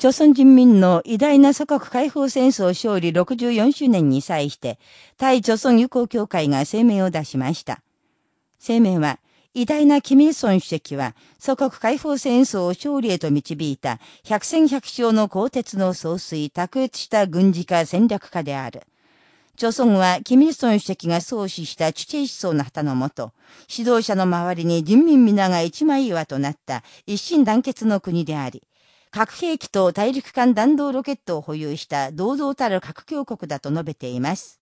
朝鮮人民の偉大な祖国解放戦争勝利64周年に際して、対朝鮮友好協会が声明を出しました。声明は、偉大なキミルソン主席は、祖国解放戦争を勝利へと導いた百戦百勝の鋼鉄の総帥、卓越した軍事化戦略家である。朝鮮は、キミルソン主席が創始した知知思想の旗のもと、指導者の周りに人民皆が一枚岩となった一心団結の国であり、核兵器と大陸間弾道ロケットを保有した堂々たる核強国だと述べています。